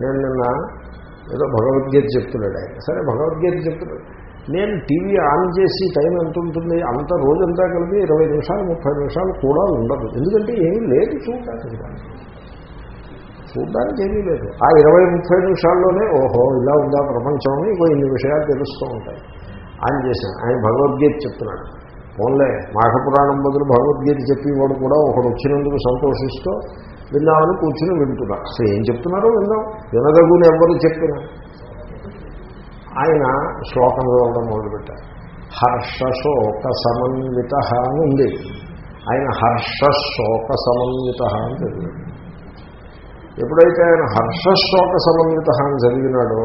నేను నిన్న ఏదో భగవద్గీత చెప్తున్నాడు ఆయన. సరే భగవద్గీత చెప్తున్నాడు. నేను టీవీ ఆన్ చేసి టైం ఎంత ఉంటుంది? అంత రోజంతా కలిపి ఇరవై నిమిషాలు ముప్పై నిమిషాలు కూడా ఉండదు. ఎందుకంటే ఏమీ లేదు చూడడానికి. చూడడానికి ఏమీ లేదు. ఆ ఇరవై ముప్పై నిమిషాల్లోనే ఓహో ఇలా ఉందా ప్రపంచం ఇంకో ఇన్ని విషయాలు తెలుస్తూ ఉంటాయి. ఆయన చేశాను. ఆయన భగవద్గీత చెప్తున్నాడు. ఓన్లే మాఘపురాణం బదులు భగవద్గీత చెప్పేవాడు కూడా ఒకడు వచ్చినందుకు సంతోషిస్తూ విందామని కూర్చుని వింటున్నా. అసలు ఏం చెప్తున్నారో విందాం. వినదగుని ఎవరు చెప్పినా. ఆయన శ్లోకం చదవడం మొదలుపెట్టారు. హర్ష శోక సమన్విత అని ఉంది. ఆయన హర్ష శోక సమన్విత అని చదివాడు ఎప్పుడైతే ఆయన హర్ష శోక సమన్విత అని చదివినాడో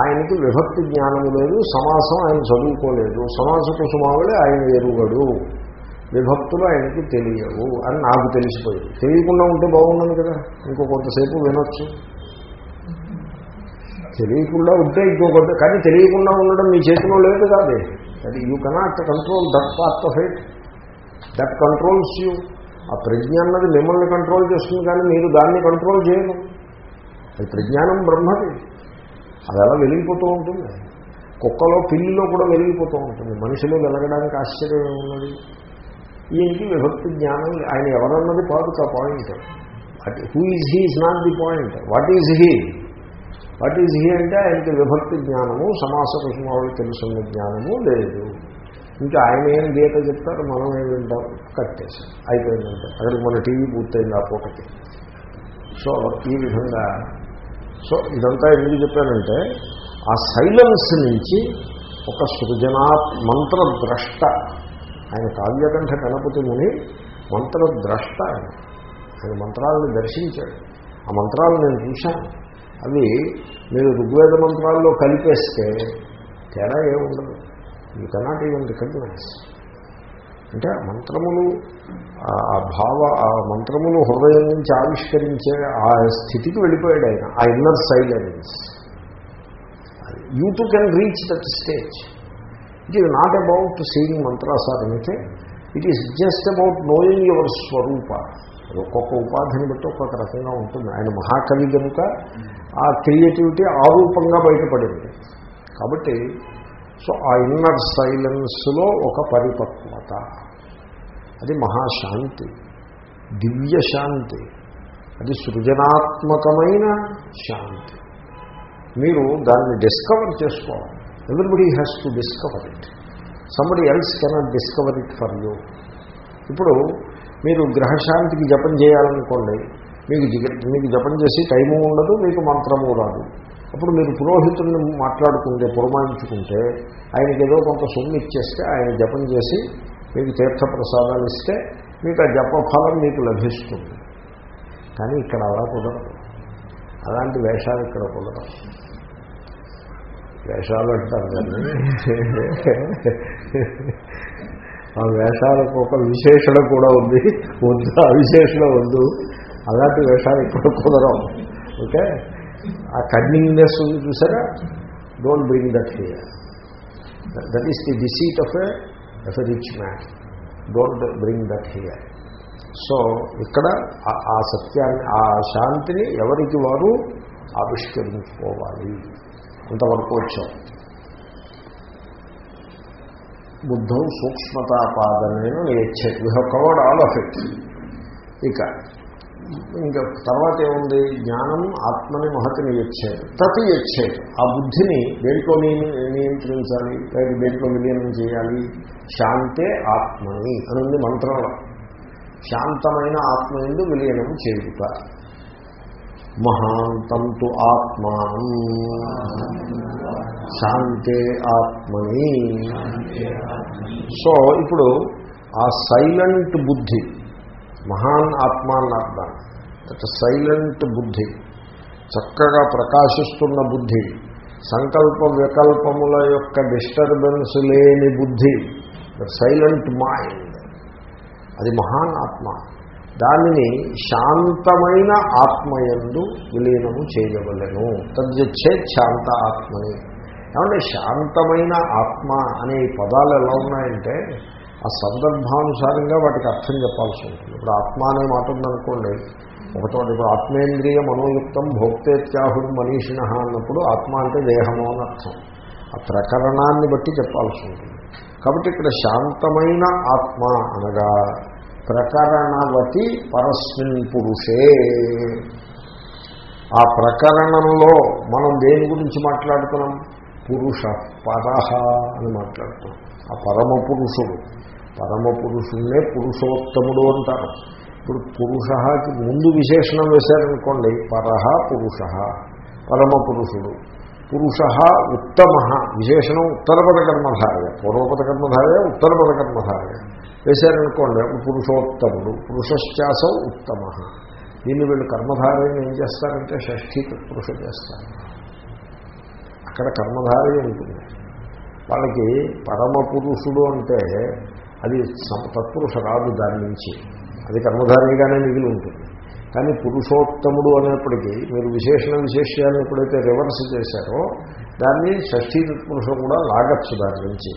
ఆయనకి విభక్తి జ్ఞానము లేదు సమాసం ఆయన చదువుకోలేదు. సమాస కుసుమావులే ఆయన ఎరుగడు. విభక్తులు ఆయనకి తెలియవు అని నాకు తెలిసిపోయింది. తెలియకుండా ఉంటే బాగుండదు కదా. ఇంకో కొంతసేపు వినొచ్చు. తెలియకుండా ఉంటే ఇంకో కొంత కానీ తెలియకుండా ఉండడం మీ చేతిలో లేదు కాదు అది. You cannot control that part of it that controls you ఆ ప్రజ్ఞ అన్నది మిమ్మల్ని కంట్రోల్ చేస్తుంది కానీ మీరు దాన్ని కంట్రోల్ చేయరు. అది ప్రజ్ఞానం బ్రహ్మది. అది అలా వెలిగిపోతూ ఉంటుంది. కుక్కలో పిల్లిలో కూడా వెలిగిపోతూ ఉంటుంది. మనిషిలో వెలగడానికి ఆశ్చర్యం ఉన్నది ఈయనకి విభక్తి జ్ఞానం ఆయన ఎవరన్నది కాదు ఆ point who is he is not the point what is he what is he అంటే ఆయనకి విభక్తి జ్ఞానము సమాస కుసుమాలు తెలుసున్న జ్ఞానము లేదు. ఇంకా ఆయన ఏం గీత చెప్తారు మనం ఏం వింటాం? కట్టేసాం అయిపోయిందంటే. అక్కడికి మన టీవీ పూర్తయింది ఆ పూటకి. సో ఈ విధంగా సో ఇదంతా ఎందుకు చెప్పానంటే ఆ సైలెన్స్ నుంచి ఒక సృజనా మంత్రద్రష్ట ఆయన కావ్యకంఠ గణపతి ముని మంత్రద్రష్ట ఆయన. ఆయన మంత్రాలను దర్శించాడు. ఆ మంత్రాలు నేను చూశాను. అవి మీరు ఋగ్వేద మంత్రాల్లో కలిపేస్తే తేడా ఏముండదు యూ కెనాట్ ఈవెన్ రికగ్నైజ్. అంటే మంత్రములు ఆ భావ ఆ మంత్రములు హృదయం నుంచి ఆవిష్కరించే ఆ స్థితికి వెళ్ళిపోయాడు ఆయన ఆ inner silence. You to can reach that stage. It is not about seeing మంత్రాసారనికే it is just about knowing your స్వరూప ఒక్కొక్క ఉపాధిని బట్టి ఒక్కొక్క రకంగా ఉంటుంది. ఆయన మహాకవి కనుక ఆ క్రియేటివిటీ ఆరూపంగా బయటపడింది. కాబట్టి సో ఆ ఇన్నర్ సైలెన్స్లో ఒక పరిపక్వత. అది మహాశాంతి. దివ్య శాంతి. అది సృజనాత్మకమైన శాంతి. మీరు దాన్ని డిస్కవర్ చేసుకోవాలి. Everybody has to discover it somebody else cannot discover it for you ఇప్పుడు మీరు గ్రహశాంతికి జపం చేయాలనుకోండి మీకు మీకు జపం చేసి టైము ఉండదు మీకు మంత్రము రాదు. అప్పుడు మీరు పురోహితుల్ని మాట్లాడుకుంటే పురమాయించుకుంటే ఆయనకి ఏదో కొంత సొమ్ము ఇచ్చేస్తే ఆయన జపం చేసి మీకు తీర్థప్రసాదాలు ఇస్తే మీకు ఆ జప ఫలం మీకు లభిస్తుంది. కానీ ఇక్కడ అలా కుదరదు. అలాంటి వేషాలు ఇక్కడ కుదరదు వేషాలు అంటారు కానీ ఆ వేషాలకు ఒక విశేషణ కూడా ఉంది. వద్దు ఆ విశేషణ వద్దు. అలాంటి వేషాలు ఇప్పుడు కుదరవు. ఓకే? ఆ కన్నింగ్నెస్ ఉంది చూసారా? Don't bring that here that is the deceit of a rich man don't bring that here so ఇక్కడ ఆ సత్యాన్ని ఆ శాంతిని ఎవరికి వారు ఆవిష్కరించుకోవాలి? అంతవరకు వచ్చాం. బుద్ధం సూక్ష్మతాపాదనైన నేర్చే we have covered all of it ఇక ఇంకా తర్వాత ఏముంది? జ్ఞానం ఆత్మని మహతిని ఇచ్చేది ప్రతి ఇచ్చేది ఆ బుద్ధిని దేంట్లో నియంత్రించాలి లేదా దేంట్లో విలీనం చేయాలి. శాంతే ఆత్మని అని ఉంది మంత్రంలో శాంతమైన ఆత్మ ఎందు విలీనం చేయుట. మహాంతం తు ఆత్మా శాంతే ఆత్మని. సో ఇప్పుడు ఆ సైలెంట్ బుద్ధి మహాన్ ఆత్మ అన్నారు దాన్ని సైలెంట్ బుద్ధి చక్కగా ప్రకాశిస్తున్న బుద్ధి సంకల్ప వికల్పముల యొక్క డిస్టర్బెన్స్ లేని బుద్ధి సైలెంట్ మైండ్. అది మహాన్ ఆత్మ. దానిని శాంతమైన ఆత్మయందు విలీనము చేయవలను. తద్యచ్చే శాంత ఆత్మని. ఏమంటే శాంతమైన ఆత్మ అనే పదాలు ఎలా ఉన్నాయంటే ఆ సందర్భానుసారంగా వాటికి అర్థం చెప్పాల్సి ఉంటుంది. ఇప్పుడు ఆత్మ అనే మాట ఉందనుకోండి ఒకటో ఇప్పుడు ఆత్మేంద్రియ మనోయుక్తం భోక్తేత్యాహుడు మనీషిణ అన్నప్పుడు ఆత్మ అంటే దేహము అని అర్థం. ఆ ప్రకరణాన్ని బట్టి చెప్పాల్సి ఉంటుంది. కాబట్టి ఇక్కడ శాంతమైన ఆత్మ అనగా ప్రకరణవతి పరస్మిన్ పురుషే. ఆ ప్రకరణంలో మనం దేని గురించి మాట్లాడుతున్నాం? పురుష పరహ అని మాట్లాడుతున్నాం. ఆ పరమ పురుషుడు. పరమ పురుషుణ్ణే పురుషోత్తముడు అంటారు. ఇప్పుడు పురుషకి ముందు విశేషణం వేశారనుకోండి పరహ పురుష పరమ పురుషుడు. పురుష ఉత్తమ విశేషణం ఉత్తరపద కర్మధారయ పూర్వపద కర్మధారయ ఉత్తరపద కర్మధారయ. వేశారనుకోండి పురుషోత్తముడు పురుషశ్చాసం ఉత్తమ. దీన్ని వీళ్ళు కర్మధారయం ఏం చేస్తారంటే షష్ఠీ పురుష చేస్తారు. అక్కడ కర్మధారయ ఉంటుంది. వాళ్ళకి పరమ పురుషుడు అంటే అది తత్పురుష రాదు దాని నుంచి. అది కర్మధారిగానే మిగిలి ఉంటుంది. కానీ పురుషోత్తముడు అనేప్పటికీ మీరు విశేషణ విశేషాన్ని ఎప్పుడైతే రివర్స్ చేశారో దాన్ని షష్ఠీ తత్పురుషం కూడా లాగచ్చు దాని నుంచి.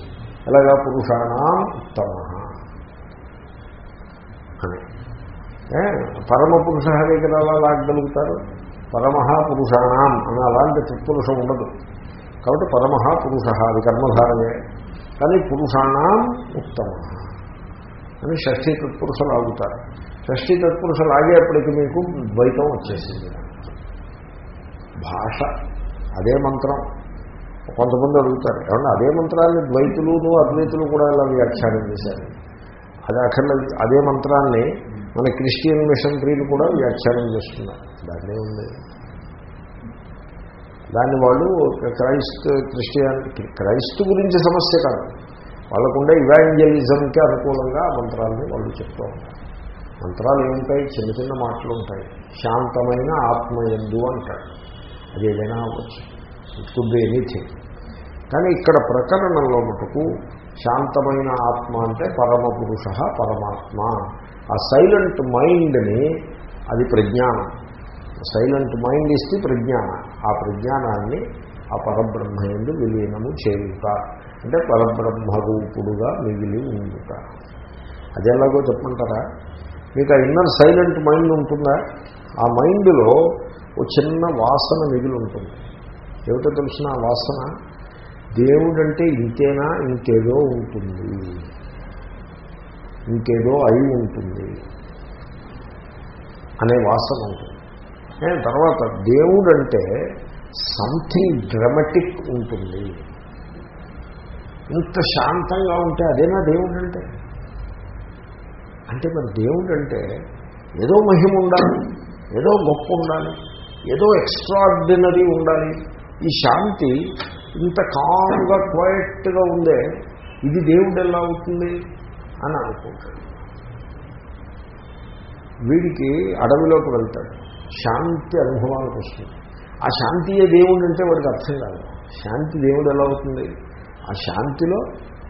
ఎలాగా? పురుషాణం ఉత్తమ. అని పరమ పురుష దగ్గర అలా లాగలుగుతారు పరమహాపురుషాణం అని అలాంటి తత్పురుషం ఉండదు. కాబట్టి పరమహాపురుష అది కర్మధారమే కానీ పురుషాణం ఉత్తమ. అని షష్ఠీ తత్పురుషులు ఆగుతారు. షష్ఠీ తత్పురుషులు ఆగేప్పటికీ మీకు ద్వైతం వచ్చేసింది. భాష అదే మంత్రం. కొంతమంది అడుగుతారు ఏమన్నా అదే మంత్రాన్ని ద్వైతులు అద్వైతులు కూడా ఇలా వ్యాఖ్యానం చేశారు. అది అక్కడ అదే మంత్రాన్ని మన క్రిస్టియన్ మిషనరీలు కూడా వ్యాఖ్యానం చేస్తున్నారు. దాన్నే ఉంది. దాన్ని వాళ్ళు క్రైస్త క్రిస్టియన్ క్రైస్తు గురించి సమస్య కాదు. వాళ్ళకుండే ఇవాంజలిజంకి అనుకూలంగా ఆ మంత్రాలని వాళ్ళు చెప్తూ ఉంటారు. మంత్రాలు ఏముంటాయి? చిన్న చిన్న మాటలు ఉంటాయి శాంతమైన ఆత్మయందు అంటాడు అది ఏదైనా అవ్వచ్చు. ఇట్ కుడ్ బి ఎనీథింగ్ కానీ ఇక్కడ ప్రకరణంలో మటుకు శాంతమైన ఆత్మ అంటే పరమ పురుష పరమాత్మ. ఆ సైలెంట్ మైండ్ని అది ప్రజ్ఞానం. సైలెంట్ మైండ్ ఇస్తే ప్రజ్ఞాన. ఆ ప్రజ్ఞానాన్ని ఆ పరబ్రహ్మ ఎందు విలీనము చేయుట. అంటే పరబ్రహ్మరూపుడుగా మిగిలి ఉండుట. అది ఎలాగో చెప్పంటారా మీకు ఆ ఇన్నర్ సైలెంట్ మైండ్ ఉంటుందా? ఆ మైండ్లో ఓ చిన్న వాసన మిగిలి ఉంటుంది. ఏమిటో తెలిసిన వాసన? దేవుడంటే ఇంతేనా? ఇంకేదో ఉంటుంది. ఇంకేదో అయి ఉంటుంది. అనే వాసన ఉంటుంది. తర్వాత దేవుడంటే సంథింగ్ డ్రమటిక్ ఉంటుంది. ఇంత శాంతంగా ఉంటే అదేనా దేవుడు అంటే అంటే మరి దేవుడు అంటే ఏదో మహిమ ఉండాలి ఏదో గొప్ప ఉండాలి ఏదో ఎక్స్ట్రాడినరీ ఉండాలి. ఈ శాంతి ఇంత కామ్గా క్వైట్గా ఉందే ఇది దేవుడు ఎలా అవుతుంది అని అనుకుంటాడు. వీడికి అడవిలోకి వెళ్తాడు. శాంతి అనుభవానికి వస్తుంది. ఆ శాంతియే దేవుడు అంటే వాడికి అర్థం కాదు. శాంతి దేవుడు ఎలా అవుతుంది? ఆ శాంతిలో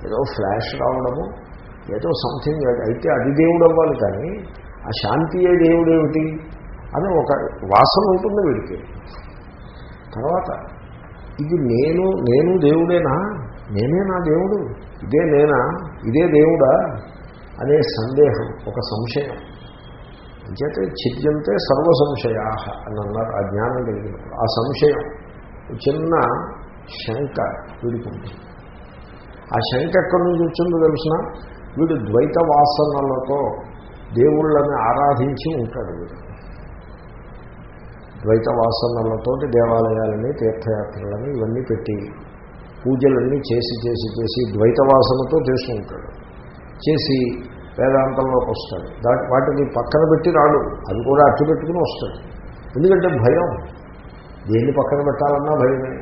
ఏదో ఫ్లాష్ రావడము ఏదో సంథింగ్ అయితే అది దేవుడు అవ్వాలి కానీ ఆ శాంతియే దేవుడు ఏమిటి? అని ఒక వాసన ఉంటుంది వీడికి. తర్వాత ఇది నేను నేను దేవుడేనా? నేనే నా దేవుడు? ఇదే నేనా? ఇదే దేవుడా? అనే సందేహం ఒక సంశయం. అంచేతే ఛిద్యంతే సర్వ సంశయా అని అన్నారు ఆ జ్ఞానం కలిగినప్పుడు. ఆ సంశయం చిన్న శంక వీడికి ఆ శంక ఎక్కడి నుంచి వచ్చిందో తెలిసిన? వీడు ద్వైత వాసనలతో దేవుళ్ళని ఆరాధించి ఉంటాడు వీడు. ద్వైత వాసనలతోటి దేవాలయాలని తీర్థయాత్రలని ఇవన్నీ పెట్టి పూజలన్నీ చేసి చేసి చేసి ద్వైత వాసనతో చేసుకుంటాడు చేసి వేదాంతంలోకి వస్తాడు. దాటి వాటిని పక్కన పెట్టి రాడు. అది కూడా అట్టు పెట్టుకుని వస్తాడు. ఎందుకంటే భయం. దేన్ని పక్కన పెట్టాలన్నా భయమే.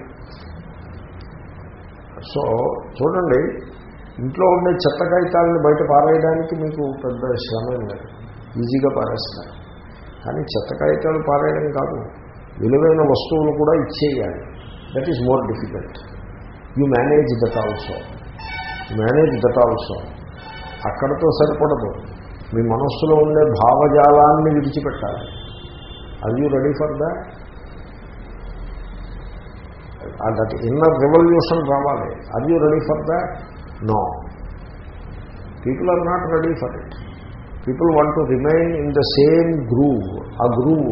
సో చూడండి ఇంట్లో ఉండే చెత్త కాగితాలను బయట పారేయడానికి మీకు పెద్ద శ్రమ లేదు. ఈజీగా పారేస్తారు. కానీ చెత్త కాగితాలు పారేయడం కాదు. విలువైన వస్తువులు కూడా ఇచ్చేయాలి. That is more difficult you manage that also manage that also అక్కడతో సరిపడదు. మీ మనస్సులో ఉండే భావజాలాన్ని విడిచిపెట్టాలి. Are you ready for that that inner revolution రావాలి. Are you ready for that no people are not ready for it people want to remain in the same groove ఆ groove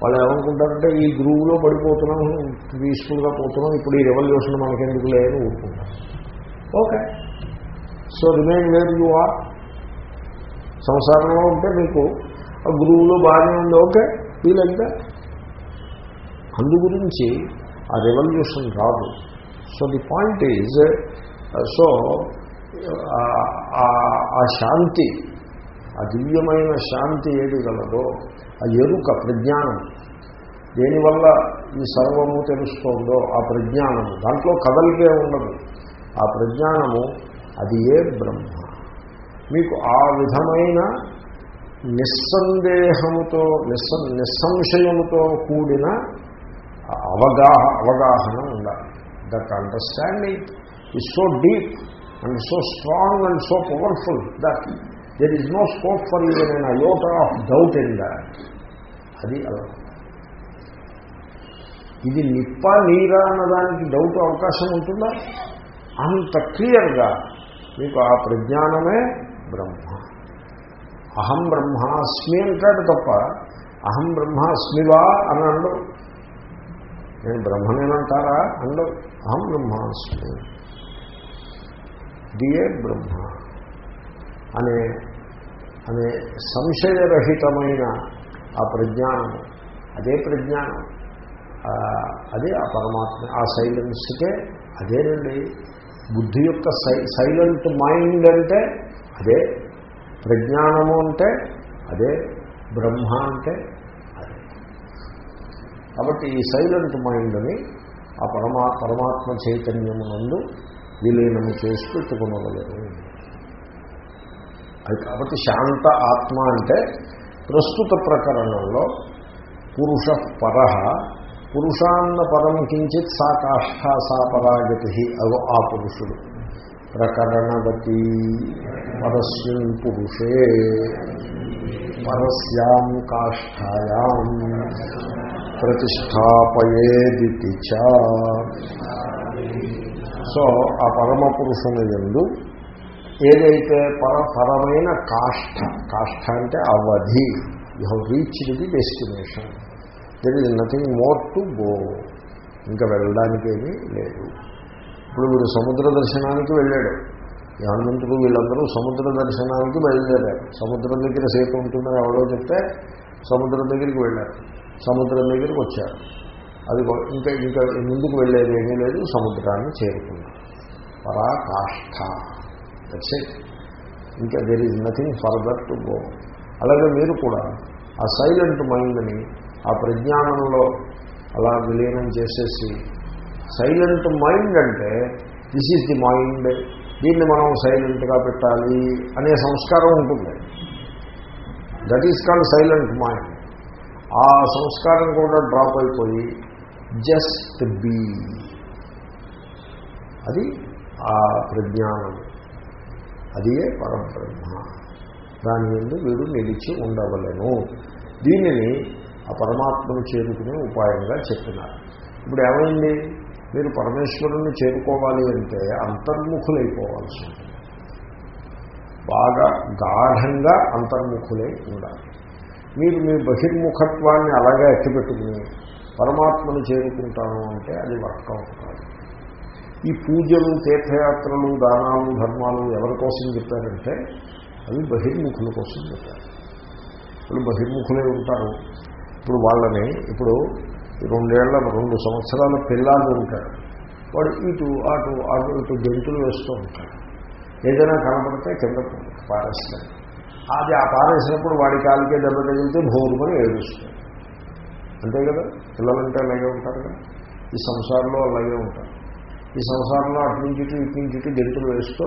వాళ్ళు ఏమనుకుంటారంటే ఈ గ్రూవ్లో పడిపోతున్నాం పీస్ఫుల్గా పోతున్నాం ఇప్పుడు ఈ రెవల్యూషన్ మనకెందుకు లేని ఊరుకుంటాం okay so remain where you are సంసారంలో ఉంటే మీకు ఆ గురువులో బాగానే ఉంది ఓకే వీలైతే అందు గురించి ఆ రెవల్యూషన్ రాదు. So the point is so ఆ శాంతి ఆ దివ్యమైన శాంతి ఏది గలదో ఆ ఎరుక ప్రజ్ఞానం. దేనివల్ల ఈ సర్వము తెలుస్తోందో ఆ ప్రజ్ఞానము. దాంట్లో కదలికే ఉండదు. ఆ ప్రజ్ఞానము అది ఏ బ్రహ్మ? మీకు ఆ విధమైన నిస్సందేహముతో నిస్స నిస్సంశయముతో కూడిన అవగాహ అవగాహన ఉండాలి. That understanding is so deep and so strong and so powerful that there is no scope for even an iota of doubt in that అది అలా. ఇది నిప్ప నీరా అన్నదానికి డౌట్ అవకాశం ఉంటుందా? అంత క్లియర్గా మీకు ఆ ప్రజ్ఞానమే బ్రహ్మ. అహం బ్రహ్మాస్మి అంటాడు తప్ప అహం బ్రహ్మాస్మివా అని అండవు నేను బ్రహ్మనేనంటారా? అండవు అహం బ్రహ్మాస్మి. డియే బ్రహ్మ. అనే అనే సంశయరహితమైన ఆ ప్రజ్ఞానము అదే ప్రజ్ఞానం. అదే ఆ పరమాత్మ ఆ సైలెన్స్కే అదేనండి బుద్ధి యొక్క సైలెంట్ మైండ్ అంటే అదే. ప్రజ్ఞానము అంటే అదే. బ్రహ్మ అంటే అదే. కాబట్టి ఈ సైలెంట్ మైండ్ని ఆ పరమా పరమాత్మ చైతన్యమునందు విలీనము చేసి పెట్టుకునగలరు అది కాబట్టి శాంత ఆత్మ అంటే ప్రస్తుత ప్రకరణంలో పురుష పర పురుషాన్న పరం కించిత్ సా కాష్ఠ సా పరాగతి అగో ఆ పురుషుడు. ప్రకరణవతి పరస్మిన్ పురుషే పరస్యాం కాష్ఠాయాం ప్రతిష్టాపయేది సో ఆ పరమ పురుషుని ఎందు ఏదైతే పర పరమైన కాష్ట అంటే అవధి you have reached the destination there is nothing more to go ఇంకా వెళ్ళడానికేమీ లేదు. ఇప్పుడు వీడు సముద్ర దర్శనానికి వెళ్ళాడు. ఈ హనుమంతుడు వీళ్ళందరూ సముద్ర దర్శనానికి బయలుదేరారు. సముద్రం దగ్గర సేపు ఉంటుందని ఎవరో చెప్తే సముద్రం దగ్గరికి వెళ్ళారు. సముద్రం దగ్గరికి వచ్చారు. అది ఇంకా ఇంకా ముందుకు వెళ్ళేది ఏమీ లేదు సముద్రాన్ని చేరుకున్నారు. పరాకాష్ఠ. దట్స్ ఇట్ ఇంకా there is nothing further to go అలాగే మీరు కూడా ఆ సైలెంట్ మైండ్ని ఆ ప్రజ్ఞానంలో అలా విలీనం చేసేసి సైలెంట్ మైండ్ అంటే దిస్ ఈజ్ ది మైండ్ దీన్ని మనం సైలెంట్గా పెట్టాలి అనే సంస్కారం ఉంటుంది. That is called silent mind ఆ సంస్కారం కూడా డ్రాప్ అయిపోయి జస్ట్ బీ అది ఆ ప్రజ్ఞానం. అదియే పరబ్రహ్మ. దాని ఎందు వీడు నిలిచి ఉండవలను. దీనిని ఆ పరమాత్మను చేరుకునే ఉపాయంగా చెప్పినారు. ఇప్పుడు ఏమైంది? మీరు పరమేశ్వరుని చేరుకోవాలి అంటే అంతర్ముఖులైపోవాల్సి ఉంటుంది. బాగా గాఢంగా అంతర్ముఖులై ఉండాలి. మీరు మీ బహిర్ముఖత్వాన్ని అలాగే ఎత్తిపెట్టుకుని పరమాత్మను చేరుకుంటాను అంటే అది వర్క్ అవుతుంది ఈ పూజలు తీర్థయాత్రలు దానాలు ధర్మాలు ఎవరి కోసం చెప్పారంటే అవి బహిర్ముఖుల కోసం చెప్పారు. ఇప్పుడు బహిర్ముఖులే ఉంటారు. ఇప్పుడు వాళ్ళని ఇప్పుడు రెండేళ్ళ రెండు సంవత్సరాల పిల్లలు ఉంటారు వాడు ఇటు అటు అటు ఇటు గెంతులు వేస్తూ ఉంటాడు. ఏదైనా కనపడితే కింద పారేస్తాడు. అది ఆ పారేసినప్పుడు వాడి కాలికే దెబ్బ తగిలితే భోరుమని ఏడుస్తాడు. అంతే కదా? పిల్లలంటే అలాగే ఉంటారు కదా? ఈ సంసారంలో అలాగే ఉంటారు. ఈ సంసారంలో అటు నుంచి ఇటు ఇటు నుంచి ఇటు గెంతులు వేస్తూ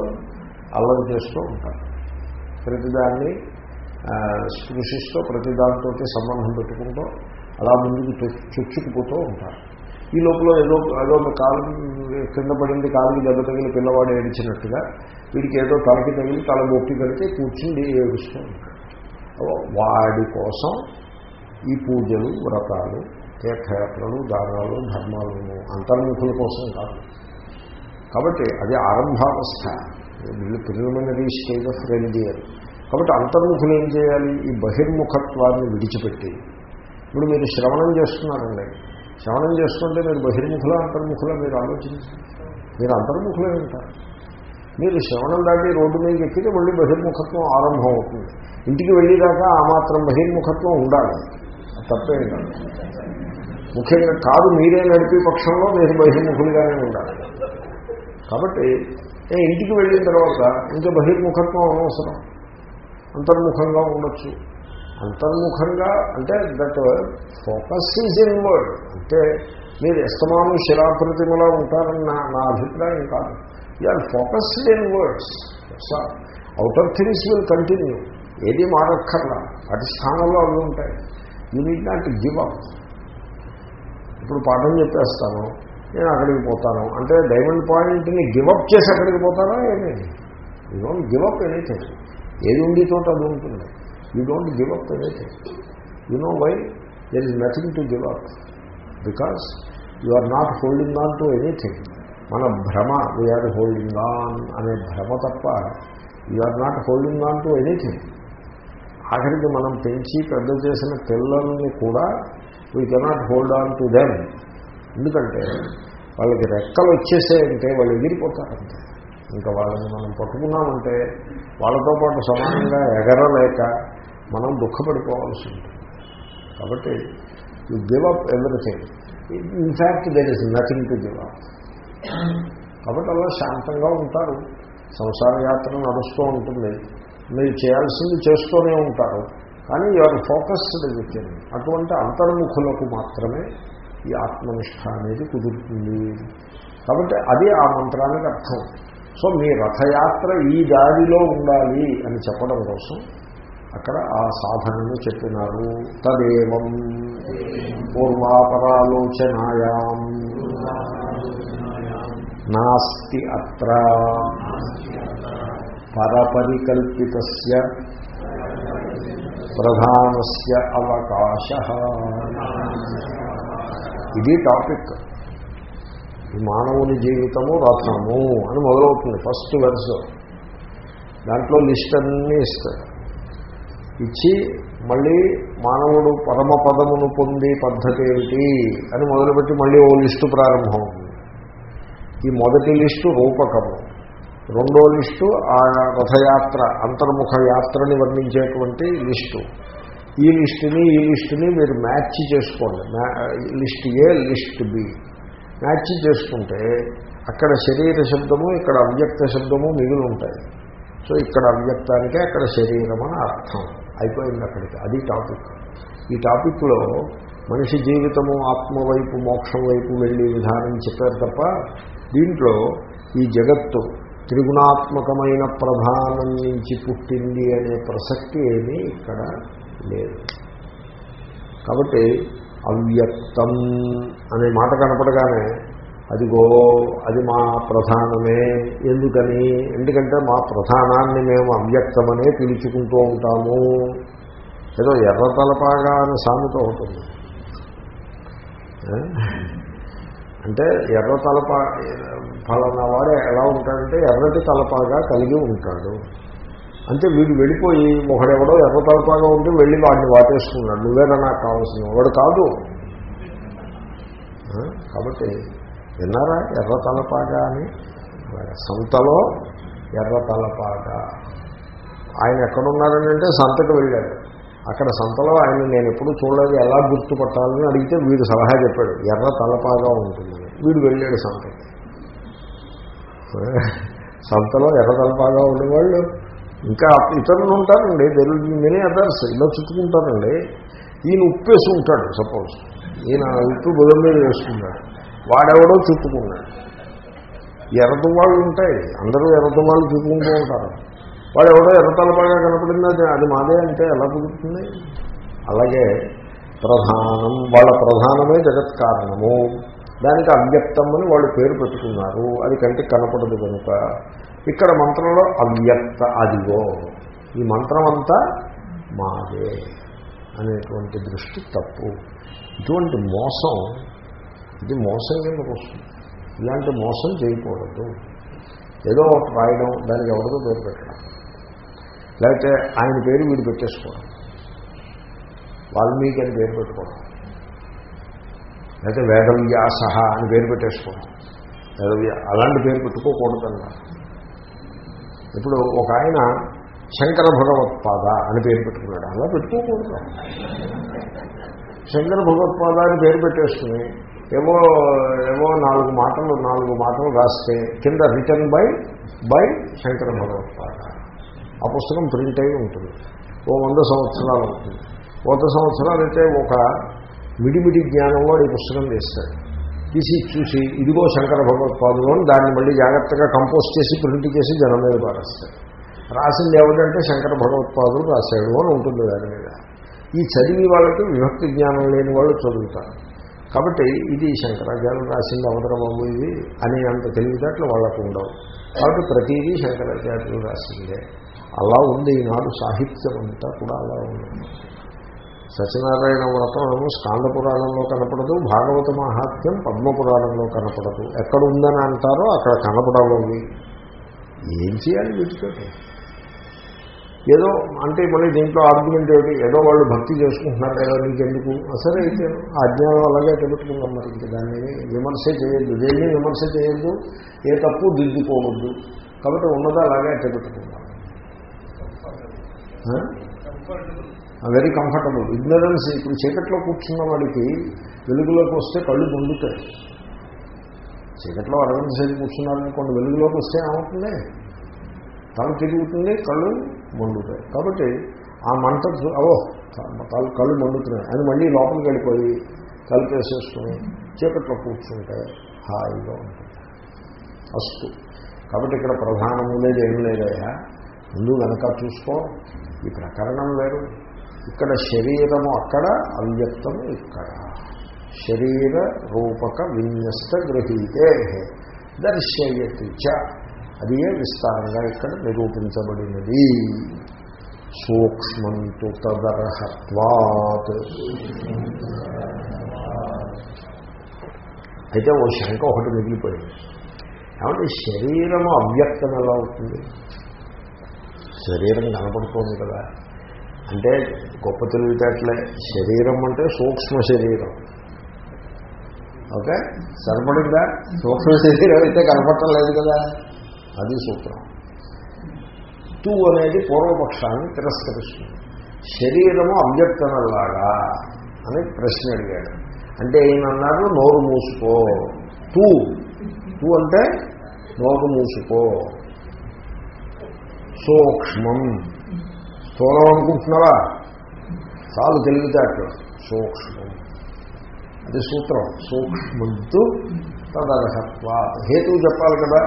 అల్లరి చేస్తూ ఉంటారు. ప్రతిదాన్ని స్పృశిస్తూ ప్రతిదానితో సంబంధం పెట్టుకుంటూ అలా ముందుకు చొచ్చుకుపోతూ ఉంటారు. ఈ లోపల ఏదో ఏదో కాలు కింద పడింది కాలుకి దెబ్బ తగిలి పిల్లవాడు ఏడిచినట్టుగా వీడికి ఏదో తలకి తగిలి తల బొప్పి కడితే కూర్చుండి ఏడుస్తూ వాడి కోసం ఈ పూజలు వ్రతాలు తీర్థయాత్రలు దానాలు ధర్మాలు అంతర్ముఖుల కోసం కాదు. కాబట్టి అది ఆరంభావస్థ. ప్రిలిమినరీ స్టేజ్ ఆఫ్ రెలిజియన్ కాబట్టి అంతర్ముఖులు ఏం చేయాలి? ఈ బహిర్ముఖత్వాన్ని విడిచిపెట్టి. ఇప్పుడు మీరు శ్రవణం చేస్తున్నారండి. శ్రవణం చేస్తుంటే మీరు బహిర్ముఖుల అంతర్ముఖుల మీరు ఆలోచించి మీరు అంతర్ముఖులే ఉంటారు. మీరు శ్రవణం దాటి రోడ్డు మీద ఎక్కితే మళ్ళీ బహిర్ముఖత్వం ఆరంభం అవుతుంది ఇంటికి వెళ్ళేదాకా ఆ మాత్రం బహిర్ముఖత్వం ఉండాలి. తప్పేం కాదు. ముఖ్యంగా కాదు మీరే నడిపే పక్షంలో మీరు బహిర్ముఖులుగానే ఉండాలి. కాబట్టి నేను ఇంటికి వెళ్ళిన తర్వాత ఇంకా బహిర్ముఖత్వం అనవసరం అంతర్ముఖంగా ఉండొచ్చు. అంతర్ముఖంగా అంటే that focus is inward అంటే మీరు ఎస్తమాను శిలాప్రతిమలా ఉంటారని నా నా అభిప్రాయం కాదు. You are focused inwards. Outer things will continue ఏది మారక్కర్లా. వాటి స్థానంలో అవి ఉంటాయి. You need not give up ఇప్పుడు పాఠం చెప్పేస్తాను. నేను అక్కడికి పోతాను. అంటే డైమండ్ పాయింట్ని గివప్ చేసి అక్కడికి పోతారా? ఏమి యూ డోంట్ గివప్ ఎనీథింగ్ ఏది ఉండి చోట అది ఉంటుంది. You don't give up anything you know why there is nothing to give up because you are not holding on to anything మన భ్రమ వీఆర్ హోల్డింగ్ ఆన్ అనే భ్రమ తప్ప you are not holding on to anything ఆఖరికి మనం పెంచి పెద్ద చేసిన పిల్లల్ని కూడా we cannot hold on to them ఎందుకంటే వాళ్ళకి రెక్కలు వచ్చేసాయంటే వాళ్ళు ఎగిరిపోతారంటే ఇంకా వాళ్ళని మనం పట్టుకున్నామంటే వాళ్ళతో పాటు సమానంగా ఎగరలేక మనం దుఃఖపడిపోవాల్సి ఉంటుంది. కాబట్టి you give up everything in fact there is nothing to give up కాబట్టి అలా శాంతంగా ఉంటారు. సంసార యాత్ర నడుస్తూ ఉంటుంది. మీరు చేయాల్సింది చేస్తూనే ఉంటారు. కానీ యువర్ ఫోకస్డ్ విత్ అటువంటి అంతర్ముఖులకు మాత్రమే ఈ ఆత్మనిష్ట అనేది కుదురుతుంది. కాబట్టి అది ఆ మంత్రానికి అర్థం. సో మీ రథయాత్ర ఈ దారిలో ఉండాలి అని చెప్పడం కోసం అక్కడ ఆ సాధనను చెప్పినారు. తదేవం పూర్వాపరాలోచనాయాం. నాస్తి అత్ర. పరపరికల్పిత ప్రధానస్య అవకాశ. ఇది టాపిక్. ఈ మానవుని జీవితము రథము అని మొదలవుతుంది ఫస్ట్ వెర్స్. దాంట్లో లిస్ట్ అన్నీ ఇస్తాడు. ఇచ్చి మళ్ళీ మానవుడు పరమ పదమును పొంది పద్ధతి ఏమిటి అని మొదలుపెట్టి మళ్ళీ ఓ లిస్టు ప్రారంభం. ఈ మొదటి లిస్టు రూపకము. రెండో లిస్టు ఆ రథయాత్ర అంతర్ముఖ యాత్రని వర్ణించేటువంటి లిస్టు. ఈ లిస్టుని ఈ లిస్టుని మీరు మ్యాచ్ చేసుకోండి. List A list B. Match చేసుకుంటే అక్కడ శరీర శబ్దము ఇక్కడ అవ్యక్త శబ్దము మిగిలి ఉంటాయి. సో ఇక్కడ అవ్యక్తానికే అక్కడ శరీరం అని అర్థం. అయిపోయింది అక్కడికి. అది టాపిక్. ఈ టాపిక్లో మనిషి జీవితము ఆత్మవైపు మోక్షం వైపు వెళ్ళే విధానం చెప్పారు తప్ప దీంట్లో ఈ జగత్తు త్రిగుణాత్మకమైన ప్రధానం నుంచి పుట్టింది అనే ప్రసక్తి ఏమీ ఇక్కడ లేదు. కాబట్టి అవ్యక్తం అనే మాట కనపడగానే అదిగో అది మా ప్రధానమే ఎందుకని? ఎందుకంటే మా ప్రధానాన్ని మేము అవ్యక్తమనే పిలుచుకుంటూ ఉంటాము. ఏదో ఎర్ర తలపాగా అని సామెత ఉంటుంది అంటే ఎర్ర తలపా ఫలానా వాడు ఎలా ఉంటాడంటే ఎర్రటి తలపాగా కలిగి ఉంటాడు. అంటే వీడు వెళ్ళిపోయి ఒకడెవడో ఎర్ర తలపాగా ఉంటే వెళ్ళి వాడిని వాటేసుకున్నాడు నువ్వేనా నాకు కావాల్సిన వాడు కాదు. కాబట్టి విన్నారా? ఎర్ర తలపాగా అని? సంతలో ఎర్ర తలపాగా ఆయన ఎక్కడున్నారని అంటే సంతకు వెళ్ళాడు. అక్కడ సంతలో ఆయన నేను ఎప్పుడు చూడలేదు ఎలా గుర్తుపట్టాలని అడిగితే వీడు సలహా చెప్పాడు. ఎర్ర తలపాగా ఉంటుందని వీడు వెళ్ళాడు సంతకి. సంతలో ఎర్ర తలపాగా ఉండేవాళ్ళు. ఇంకా ఇతరులు ఉంటారండి. తెలుగు మెనీ అదర్స్ ఇలా చుట్టుకుంటారండి. ఈయన ఉప్పేసి ఉంటాడు సపోజ్ ఈయన ఉప్పు బుధం మీద వేసుకున్నాడు వాడెవడో చుట్టుకున్నాడు ఎర్రటి వాళ్ళు ఉంటాయి. అందరూ ఎర్రటి వాళ్ళు చుట్టుకుంటూ ఉంటారు. వాడు ఎవడో ఎర్రతలపాగా కనపడింది అది అది మాదే అంటే ఎలా కుదురుతుంది? అలాగే ప్రధానం. వాళ్ళ ప్రధానమే జగత్ కారణము దానికి అవ్యక్తం అని వాళ్ళు పేరు పెట్టుకున్నారు. అది కంటికి కనపడదు కనుక. ఇక్కడ మంత్రంలో అవ్యక్త అదిగో. ఈ మంత్రం అంతా మాదే అనేటువంటి దృష్టి తప్పు. ఇటువంటి మోసం ఇది మోసం కిందకు వస్తుంది. ఇలాంటి మోసం చేయకూడదు. ఏదో ఒకటి రాయడం దానికి ఎవరిదో పేరు పెట్టడం. లేకపోతే ఆయన పేరు వీడు పెట్టేసుకోవడం. వాల్మీకి అని పేరు పెట్టుకోవడం. లేకపోతే వేదవ్యాస అని పేరు పెట్టేసుకోవడం వేదవ్యా అలాంటి పేరు పెట్టుకోకూడదన్నా ఇప్పుడు ఒక ఆయన శంకర భగవత్పాద అని పేరు పెట్టుకున్నాడు. అలా పెట్టుకోకూడదు. శంకర భగవత్పాద అని పేరు పెట్టేసుకుని ఏవో ఏవో నాలుగు మాటలు నాలుగు మాటలు రాస్తే కింద written by by Shankara Bhagavatpada ఆ పుస్తకం ప్రింట్ అయి ఉంటుంది. ఓ వంద సంవత్సరాలు ఉంటుంది. వంద సంవత్సరాలు అయితే ఒక మిడిమిడి జ్ఞానంలో ఈ పుస్తకం చేస్తాడు తీసి చూసి ఇదిగో శంకర భగవత్పాదులు అని దాన్ని మళ్ళీ జాగ్రత్తగా కంపోజ్ చేసి ప్రింట్ చేసి జనం మీద పారేస్తాడు. రాసింది ఎవరంటే శంకర భగవత్పాదులు రాశాడు అని ఉంటుంది దాని మీద. ఈ చదివి వాళ్ళకి విభక్తి జ్ఞానం లేని వాళ్ళు చదువుతారు. కాబట్టి ఇది శంకరాచార్యులు రాసింది అవతరమము ఇది అనే అంత తెలివితేటలు వాళ్ళకు ఉండవు. కాబట్టి ప్రతిదీ శంకరాచార్యులు రాసిందే. అలా ఉంది ఈనాడు సాహిత్యం అంతా కూడా అలా ఉంది. సత్యనారాయణ వ్రతం స్కాంద పురాణంలో కనపడదు భాగవత మహాత్మ్యం పద్మపురాణంలో కనపడదు. ఎక్కడ ఉందని అంటారో అక్కడ కనపడవి ఏం చేయాలి వీటితోటి ఏదో అంటే మళ్ళీ దీంట్లో ఆర్గ్యుమెంట్ ఏమిటి? ఏదో వాళ్ళు భక్తి చేసుకుంటున్నారు కదా నీకెందుకు? సరే అయితే ఆ అజ్ఞానం అలాగే పెట్టుకుందాం మరి ఇంక దాన్ని విమర్శ చేయొద్దు. దేన్ని విమర్శ చేయొద్దు ఏ తప్పు దిద్దుకోవద్దు. కాబట్టి ఉన్నదా అలాగే పెట్టుకుందాం వెరీ కంఫర్టబుల్. ఇగ్నరెన్స్ ఇప్పుడు చీకట్లో కూర్చున్న వాడికి వెలుగులోకి వస్తే కళ్ళు ముందుతాయి చీకట్లో అరగంట సేపు కూర్చున్నారనుకోండి వెలుగులోకి వస్తే ఏమవుతుంది? తల తిరుగుతుంది కళ్ళు మండుతాయి కాబట్టి ఆ మంట అవో కళ్ళు కళ్ళు మండుతున్నాయి. అని మళ్ళీ లోపలికి వెళ్ళిపోయి కలిపేసేసుకుని చీకట్లో కూర్చుంటే హాయిగా ఉంటుంది. అస్తు. కాబట్టి ఇక్కడ ప్రధానము లేదు ఏం లేదయా ముందు వెనక చూసుకో. ఈ ప్రకరణం వేరు. ఇక్కడ శరీరము అక్కడ అవ్యక్తము ఇక్కడ. శరీర రూపక విన్యస్త గ్రహీతే దర్శయతి చ. అది ఏ విస్తారంగా ఇక్కడ నిరూపించబడినది. సూక్ష్మంతు తదర్హత్వాత్. అయితే ఓ శంక ఒకటి మిగిలిపోయింది. కాబట్టి శరీరము అవ్యక్తం ఎలా అవుతుంది? శరీరం కనపడుతోంది కదా. అంటే గొప్ప తెలివితేటలే. శరీరం అంటే సూక్ష్మ శరీరం. ఓకే? సరిపడిందా? సూక్ష్మ శరీరం అయితే కనపడటం లేదు కదా. అది సూత్రం. తూ అనేది పూర్వపక్షాన్ని తిరస్కరిస్తుంది. శరీరము అవ్యక్తనలాగా అని ప్రశ్న అడిగాడు. అంటే ఏమన్నారు? నోరు మూసుకో. తూ. తూ అంటే నోరు మూసుకో. సూక్ష్మం. స్థూలం అనుకుంటున్నావా చాలు తెలివితేటలు. సూక్ష్మం. అది సూత్రం. సూక్ష్మంతో తదర్హత్వా. హేతువు చెప్పాలి కదా?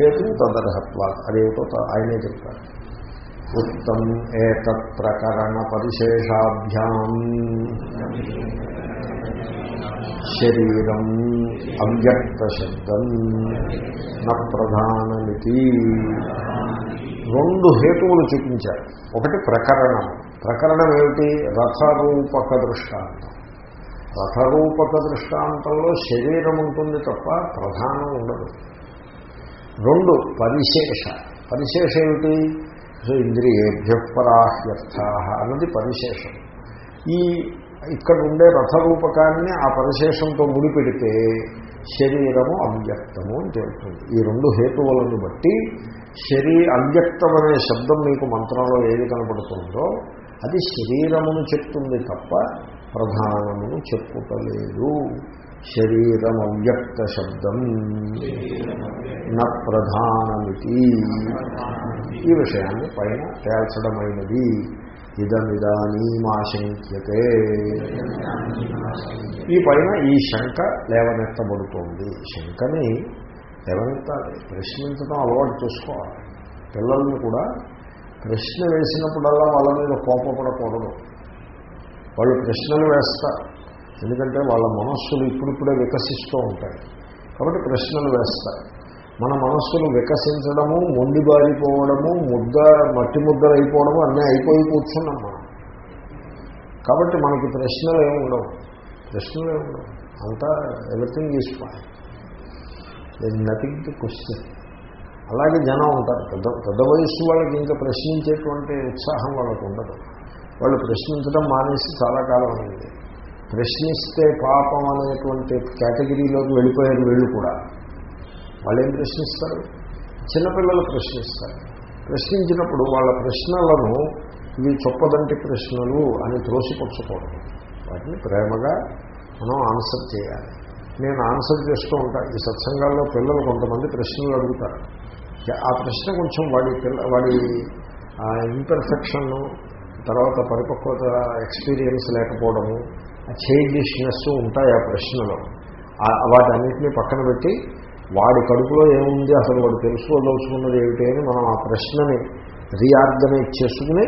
హేతువు తదర్హత్వా. అదేమిటో ఆయనే చెప్తారు ఉత్తం ఏతత్ ప్రకరణ పరిశేషాభ్యాం. శరీరం అవ్యక్త శబ్దం న ప్రధానమితి. రెండు హేతువులు చూపించారు. ఒకటి ప్రకరణం. ప్రకరణం ఏమిటి? రథరూపక దృష్టాంతం. రథరూపక దృష్టాంతంలో శరీరం ఉంటుంది తప్ప ప్రధానం ఉండదు. రెండు పరిశేష. పరిశేష ఏమిటి? సో ఇంద్రియేభ్య పరాహ్యర్థ అన్నది పరిశేషం. ఈ ఇక్కడ ఉండే రథరూపకాన్ని ఆ పరిశేషంతో ముడిపెడితే శరీరము అవ్యక్తము అని తెలుస్తుంది ఈ రెండు హేతువులను బట్టి శరీ అవ్యక్తం అనే శబ్దం మీకు మంత్రంలో ఏది కనపడుతుందో అది శరీరమును చెప్తుంది తప్ప ప్రధానమును చెప్పుటలేదు. శరీరం అవ్యక్త శబ్దం న ప్రధానమితి. ఈ విషయాన్ని పైన తేల్చడమైనది. ఇదమిదానీమాశంక్యతే. ఈ పైన ఈ శంక లేవనెత్తబడుతోంది. శంకని లేవనెత్తాలి ప్రశ్నించడం అలవాటు చేసుకోవాలి. పిల్లల్ని కూడా ప్రశ్న వేసినప్పుడల్లా వాళ్ళ మీద కోపపడకూడదు. వాళ్ళు ప్రశ్నలు వేస్తారు. ఎందుకంటే వాళ్ళ మనస్సులు ఇప్పుడిప్పుడే వికసిస్తూ ఉంటాయి. కాబట్టి ప్రశ్నలు వేస్తారు. మన మనస్సును వికసించడము మొండిబారిపోవడము ముద్ద మట్టి ముద్దలు అయిపోవడము అన్నీ అయిపోయి కూర్చున్నాం మనం. కాబట్టి మనకి ప్రశ్నలు ఏమి ఉండవు. ప్రశ్నలు ఏమి ఉండవు. అంతా everything is fine nothing to question అలాగే జనం ఉంటారు. పెద్ద పెద్ద వయస్సు వాళ్ళకి ఇంకా ప్రశ్నించేటువంటి ఉత్సాహం వాళ్ళకు ఉండదు. వాళ్ళు ప్రశ్నించడం మానేసి చాలా కాలం అయింది. ప్రశ్నిస్తే పాపం అనేటువంటి కేటగిరీలోకి వెళ్ళిపోయారు వీళ్ళు కూడా. వాళ్ళు ఏం ప్రశ్నిస్తారు? చిన్నపిల్లలు ప్రశ్నిస్తారు. ప్రశ్నించినప్పుడు వాళ్ళ ప్రశ్నలను ఇవి చొప్పదంటి ప్రశ్నలు అని త్రోసిపుచ్చకూడదు వాటిని ప్రేమగా మనం ఆన్సర్ చేయాలి. నేను ఆన్సర్ చేస్తూ ఉంటాను ఈ సత్సంగాల్లో పిల్లలు కొంతమంది ప్రశ్నలు అడుగుతారు. ఆ ప్రశ్న కొంచెం వాడి పిల్ల వాడి ఇంపర్ఫెక్షన్ను తర్వాత పరిపక్వత ఎక్స్పీరియన్స్ లేకపోవడము చైల్డిష్నెస్ ఉంటాయి ఆ ప్రశ్నలో. వాటన్నిటినీ పక్కన పెట్టి వాడి కడుపులో ఏముంది? అసలు వాడు తెలుసుకోదలుచుకున్నది ఏమిటి అని మనం ఆ ప్రశ్నని రీఆర్గనైజ్ చేసుకుని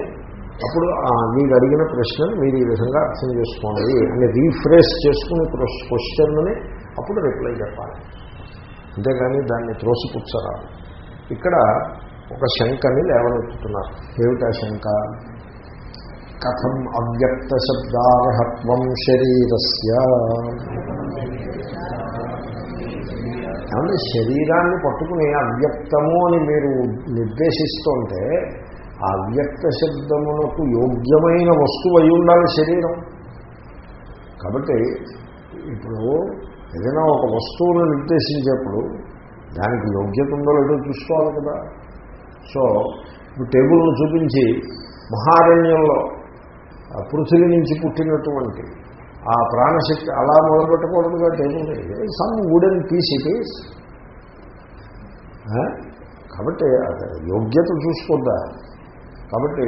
అప్పుడు మీరు అడిగిన ప్రశ్నని మీరు ఈ విధంగా అర్థం చేసుకోండి అని రీఫ్రెష్ చేసుకుని క్వశ్చన్ని అప్పుడు రిప్లై చెప్పాలి. అంతేగాని దాన్ని త్రోసిపుచ్చరాదు ఇక్కడ ఒక శంకని లేవనెత్తుతున్నారు. ఏమిటా శంక కథం అవ్యక్త శబ్దార్హత్వం శరీరస్య. కాబట్టి శరీరాన్ని పట్టుకుని అవ్యక్తము అని మీరు నిర్దేశిస్తుంటే ఆ అవ్యక్త శబ్దమునకు యోగ్యమైన వస్తువు అయి ఉండాలి శరీరం. కాబట్టి ఇప్పుడు ఏదైనా ఒక వస్తువును నిర్దేశించేప్పుడు దానికి యోగ్యత ఉందో లేదో చూసుకోవాలి కదా. సో ఇప్పుడు టేబుల్ను చూపించి మహారణ్యంలో పృథివీ నుంచి పుట్టినటువంటి ఆ ప్రాణశక్తి అలా మొదలుపెట్టకూడదు table some wooden piece it is కాబట్టి యోగ్యత చూసుకుందా? కాబట్టి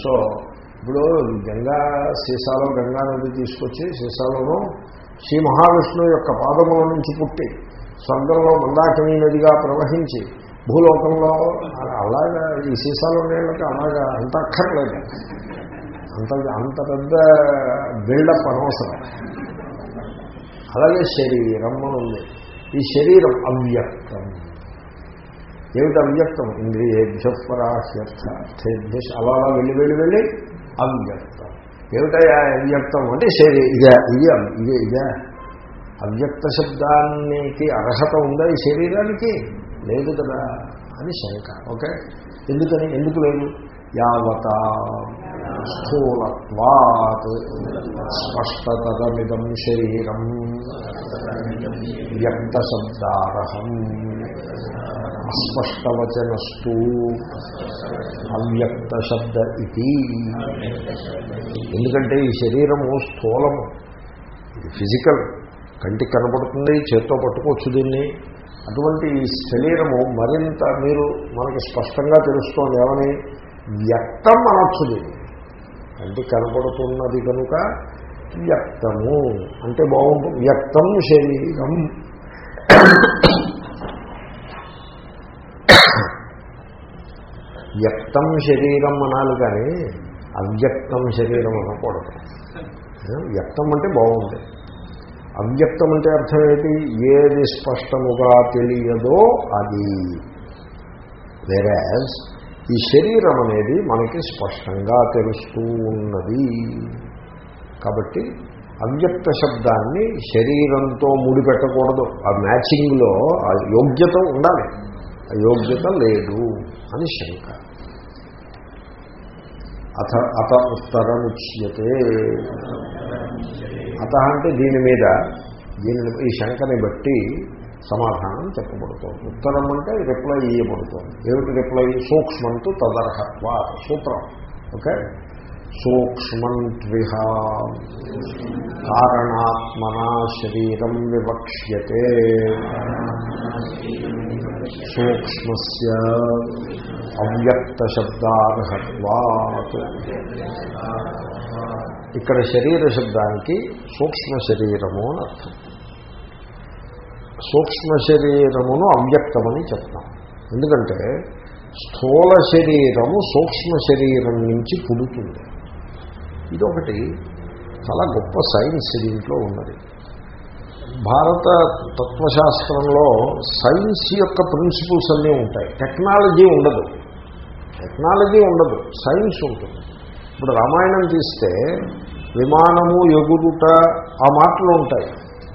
సో ఇప్పుడు గంగా సీసాలో గంగా నది తీసుకొచ్చి సీసాలోనూ శ్రీ మహావిష్ణువు యొక్క పాదముల నుంచి పుట్టి స్వర్గంలో మందాకిని నదిగా ప్రవహించి భూలోకంలో అలాగా ఈ సీసాలో నీళ్ళకి అలాగా అంత అక్కర్లేదు. అంత అంత పెద్ద బిల్డప్ అనవసరం అలాగే శరీరం అని ఉంది. ఈ శరీరం అవ్యక్తం. ఏమిటి అవ్యక్తం? ఇంద్రియేభ్యపరాహ్యర్థ అలా అలా వెళ్ళి వెళ్ళి వెళ్ళి అవ్యక్తం. ఏమిటయా అవ్యక్తం అంటే శరీ ఇదే ఇదే ఇదే ఇదే. అవ్యక్త శబ్దానికి అర్హత ఉందా ఈ శరీరానికి? లేదు కదా. అని శంక. ఓకే? ఎందుకని? ఎందుకు లేదు? యావత స్థూలత్వాత్ స్పష్టతరమిదం శరీరం వ్యక్తశబ్దారహం అస్పష్టవచనస్తు అవ్యక్త శబ్ద ఇది ఎందుకంటే ఈ శరీరము స్థూలము. ఇది ఫిజికల్. కంటికి కనపడుతుంది చేత్తో పట్టుకోవచ్చు దీన్ని. అటువంటి ఈ శరీరము మరింత మీరు మనకి స్పష్టంగా తెలుస్తోంది ఏమని? వ్యక్తం అనొచ్చు దీన్ని. అంటే కనపడుతున్నది కనుక వ్యక్తము. అంటే బాగుంటుంది. వ్యక్తం శరీరం. వ్యక్తం శరీరం అనాలి కానీ అవ్యక్తం శరీరం అనకూడదు. వ్యక్తం అంటే బాగుంది అవ్యక్తం అంటే అర్థం ఏంటి? ఏది స్పష్టముగా తెలియదో అది. వేరే ఈ శరీరం అనేది మనకి స్పష్టంగా తెలుస్తూ ఉన్నది. కాబట్టి అవ్యక్త శబ్దాన్ని శరీరంతో ముడిపెట్టకూడదు. ఆ మ్యాచింగ్లో ఆ యోగ్యత ఉండాలి. ఆ యోగ్యత లేదు అని శంక. అథ అత ఉత్తరముచ్యతే. అత అంటే దీని మీద దీనిని ఈ శంకని బట్టి సమాధానం చెప్పబడుతోంది. ఉత్తరం అంటే రిప్లై ఇయ్యబడుతోంది. ఏమిటి రిప్లై సూక్ష్మంతు తదర్హత్వ సూత్రం. ఓకే? సూక్ష్మంత్విహ కారణాత్మన శరీరం వివక్ష్యతే. సూక్ష్మస్ అవ్యక్త శబ్దార్హత్వాత్ ఇక్కడ శరీర శబ్దానికి సూక్ష్మ శరీరము అని అర్థం. సూక్ష్మ శరీరమును అవ్యక్తమని చెప్తాం. ఎందుకంటే స్థూల శరీరము సూక్ష్మ శరీరం నుంచి పుడుతుంది. ఇదొకటి. చాలా గొప్ప సైన్స్ దీంట్లో ఉన్నది. భారత తత్వశాస్త్రంలో సైన్స్ యొక్క ప్రిన్సిపల్స్ అన్నీ ఉంటాయి. టెక్నాలజీ ఉండదు. టెక్నాలజీ ఉండదు. సైన్స్ ఉంటుంది. ఇప్పుడు రామాయణం తీస్తే విమానము ఎగురుట ఆ మాటలు ఉంటాయి.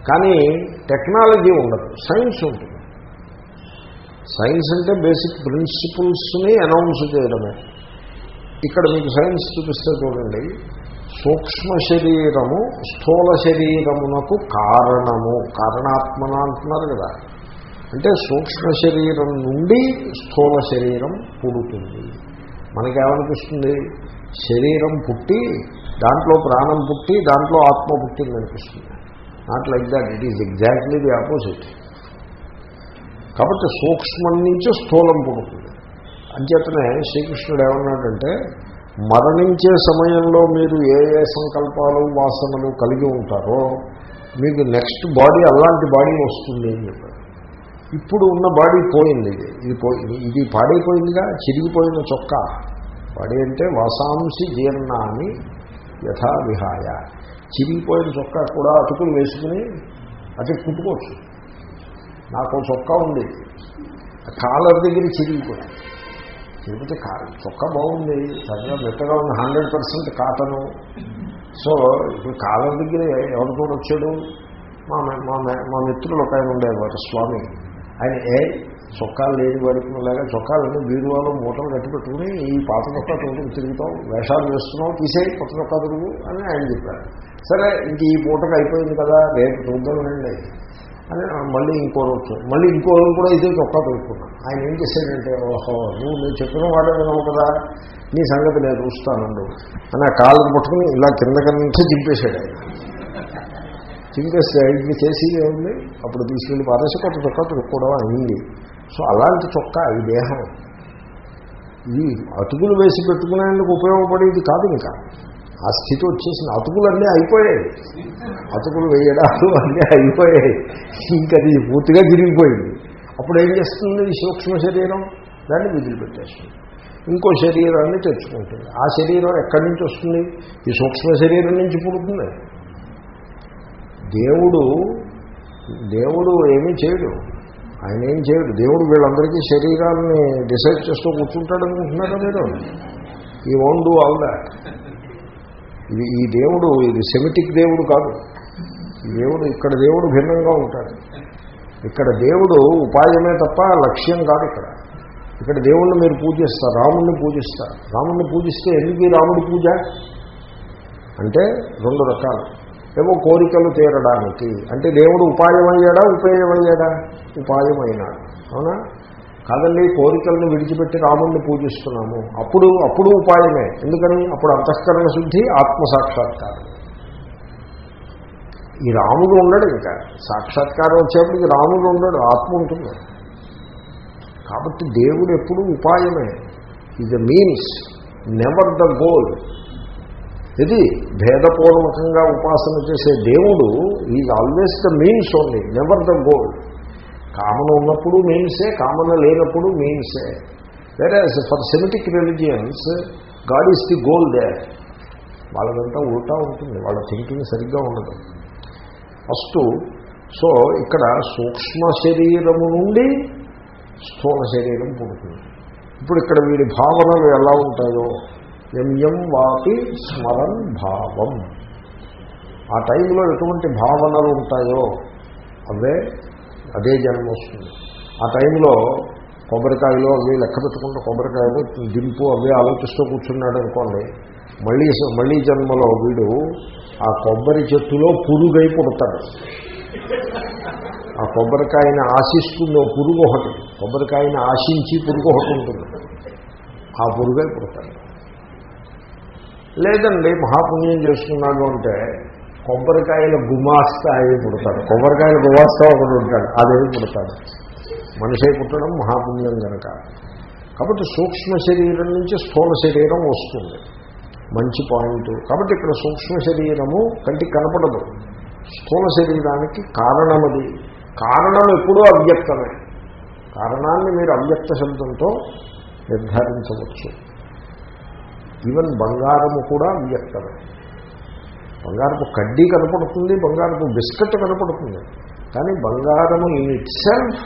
కానీ టెక్నాలజీ ఉండదు. సైన్స్ ఉంటుంది. సైన్స్ అంటే బేసిక్ ప్రిన్సిపుల్స్ని అనౌన్స్ చేయడమే. ఇక్కడ మీకు సైన్స్ చూపిస్తే చూడండి. సూక్ష్మ శరీరము స్థూల శరీరమునకు కారణము. కారణాత్మన అంటున్నారు కదా. అంటే సూక్ష్మ శరీరం నుండి స్థూల శరీరం పుడుతుంది. మనకేమనిపిస్తుంది? శరీరం పుట్టి దాంట్లో ప్రాణం పుట్టి దాంట్లో ఆత్మ పుట్టింది అనిపిస్తుంది not like that it is exactly the opposite కాబట్టి సూక్ష్మం నుంచి స్థూలం పుడుతుంది. అంచేతనే శ్రీకృష్ణుడు ఏమన్నాడంటే మరణించే సమయంలో మీరు ఏ ఏ సంకల్పాలు వాసనలు కలిగి ఉంటారో మీకు నెక్స్ట్ బాడీ అలాంటి బాడీ వస్తుంది అని చెప్పారు ఇప్పుడు ఉన్న బాడీ పోయింది. ఇది ఇది పోయింది ఇది పాడైపోయిందిగా? చిరిగిపోయిన చొక్కా. బాడీ అంటే వాసాంసి జీర్ణాన్ని యథా విహాయ చిరిగిపోయిన చొక్కా కూడా అతుకులు వేసుకుని అటు కుట్టుకోవచ్చు. నాకు చొక్కా ఉంది. కాలర్ దగ్గర చిరిగిపోయింది. చిరిగితే చొక్కా బాగుంది. సరిగ్గా మెత్తగా ఉంది. Hundred percent cotton. సో ఇప్పుడు కాలర్ దగ్గర ఎవరు కూడా వచ్చాడు మా మా మా మిత్రులు ఒక ఆయన ఉండేవారు స్వామి. ఆయన ఏ చొక్కాలు లేని వాడికి లాగా చొక్కాలన్నీ బీరువాలో మూటలు కట్టి పెట్టుకుని ఈ పాత చొక్కా తోటి తిరుగుతాం వేషాలు వేస్తున్నాం తీసేయి కొత్త చొక్కా తిరుగు అని ఆయన చెప్పారు. సరే ఇంక ఈ పూటకు అయిపోయింది కదా రేపు చూద్దామండి అని మళ్ళీ ఇంకో రోజు. మళ్ళీ ఇంకో రోజు కూడా ఇదే చొక్కా దొరుకుతున్నాను ఆయన ఏం చేశాడంటే ఓహో నువ్వు నేను చెప్పిన వాడే వినవు కదా నీ సంగతి నేను చూస్తానండు అని ఆ కాళ్ళను పట్టుకుని ఇలా కింద నుంచి దింపేశాడు ఆయన. దింపేస్తే ఇది చేసి ఏముంది? అప్పుడు తీసుకెళ్ళి పారేసి కొత్త చొక్కా తొడుక్కోవడం అయింది. సో అలాంటి చొక్కా ఈ దేహం. ఇది అతుకులు వేసి పెట్టుకునేందుకు ఉపయోగపడేది కాదు ఇంకా. ఆ స్థితి వచ్చేసింది. అతుకులన్నీ అయిపోయాయి. అతుకులు వేయడాలు అన్నీ అయిపోయాయి. ఇంకా అది పూర్తిగా తిరిగిపోయింది అప్పుడు ఏం చేస్తుంది ఈ సూక్ష్మ శరీరం? దాన్ని వదిలిపెట్టేస్తుంది. ఇంకో శరీరాన్ని తెచ్చుకుంటుంది. ఆ శరీరం ఎక్కడి నుంచి వస్తుంది? ఈ సూక్ష్మ శరీరం నుంచి పుడుతుంది. దేవుడు దేవుడు ఏమీ చేయడు. ఆయన ఏం చేయడు. దేవుడు వీళ్ళందరికీ శరీరాలని డిసైడ్ చేస్తూ కూర్చుంటాడు అనుకుంటున్నారా మీరు? ఈ ఓన్ డూ ఆల్ దాట్ ఇది ఈ దేవుడు ఇది సెమిటిక్ దేవుడు కాదు. ఈ దేవుడు ఇక్కడ దేవుడు భిన్నంగా ఉంటాడు. ఇక్కడ దేవుడు ఉపాయమే తప్ప లక్ష్యం కాదు ఇక్కడ. ఇక్కడ దేవుణ్ణి మీరు పూజిస్తారు రాముణ్ణి పూజిస్తారు. రాముణ్ణి పూజిస్తే ఎందుకు రాముడి పూజ? అంటే రెండు రకాలు. ఏవో కోరికలు తీరడానికి. అంటే దేవుడు ఉపాయమయ్యాడా ఉపేయమయ్యాడా? ఉపాయమైనాడు. అవునా? కాదండి కోరికలను విడిచిపెట్టి రాముణ్ణి పూజిస్తున్నాము. అప్పుడు అప్పుడు ఉపాయమే. ఎందుకని? అప్పుడు అంతఃకరణ శుద్ధి ఆత్మసాక్షాత్కారం. ఈ రాముడు ఉండడు ఇంకా. సాక్షాత్కారం వచ్చేప్పటికి రాముడు ఉండడు ఆత్మ ఉంటుంది. కాబట్టి దేవుడు ఎప్పుడు ఉపాయమే. Is means never the goal ఇది భేదపూర్వకంగా ఉపాసన చేసే దేవుడు is always the means only never the goal కామన ఉన్నప్పుడు మీన్సే కామన లేనప్పుడు మీన్సే వేరే for semitic religions god is the goal they వాళ్ళదంతా ఉల్టా ఉంటుంది వాళ్ళ థింకింగ్ సరిగ్గా ఉండదు. ఫస్ట్ సో ఇక్కడ సూక్ష్మ శరీరము నుండి స్థూల శరీరం పుడుతుంది. ఇప్పుడు ఇక్కడ వీడి భావనలు ఎలా ఉంటాయో. ఎంఎం వాటి స్మరన్ భావం. ఆ టైంలో ఎటువంటి భావనలు ఉంటాయో అవే అదే జన్మ వస్తుంది. ఆ టైంలో కొబ్బరికాయలు అవి లెక్క పెట్టుకుంటూ కొబ్బరికాయలు దింపు అవి ఆలోచిస్తూ కూర్చున్నాడు అనుకోండి మళ్ళీ మళ్ళీ జన్మలో వీడు ఆ కొబ్బరి చెట్టులో పురుగై పుడతాడు. ఆ కొబ్బరికాయని ఆశిస్తుంది ఓ పురుగు ఒకటి కొబ్బరికాయని ఆశించి పురుగు ఒకటి ఉంటుంది. ఆ పురుగై పుడతాడు. లేదండి మహాపుణ్యం చేసుకున్నాడు అంటే కొబ్బరికాయల గుమాస్తా అయి పుడతాడు కొబ్బరికాయల గుమాస్తా ఒకటి ఉంటాడు అదేమి పుడతాడు. మనిషి పుట్టడం మహాపుణ్యం కనుక కాబట్టి సూక్ష్మ శరీరం నుంచి స్థూల శరీరం వస్తుంది. మంచి పాయింట్. కాబట్టి ఇక్కడ సూక్ష్మ శరీరము కంటికి కనపడదు. స్థూల శరీరానికి కారణమది. కారణం ఎప్పుడూ అవ్యక్తమే. కారణాన్ని మీరు అవ్యక్త శబ్దంతో నిర్ధారించవచ్చు. ఈవెన్ బంగారము కూడా అవ్యక్తమే. బంగారపు కడ్డీ కనపడుతుంది బంగారపు బిస్కెట్ కనపడుతుంది. కానీ బంగారము ఇన్ ఇట్ సెల్ఫ్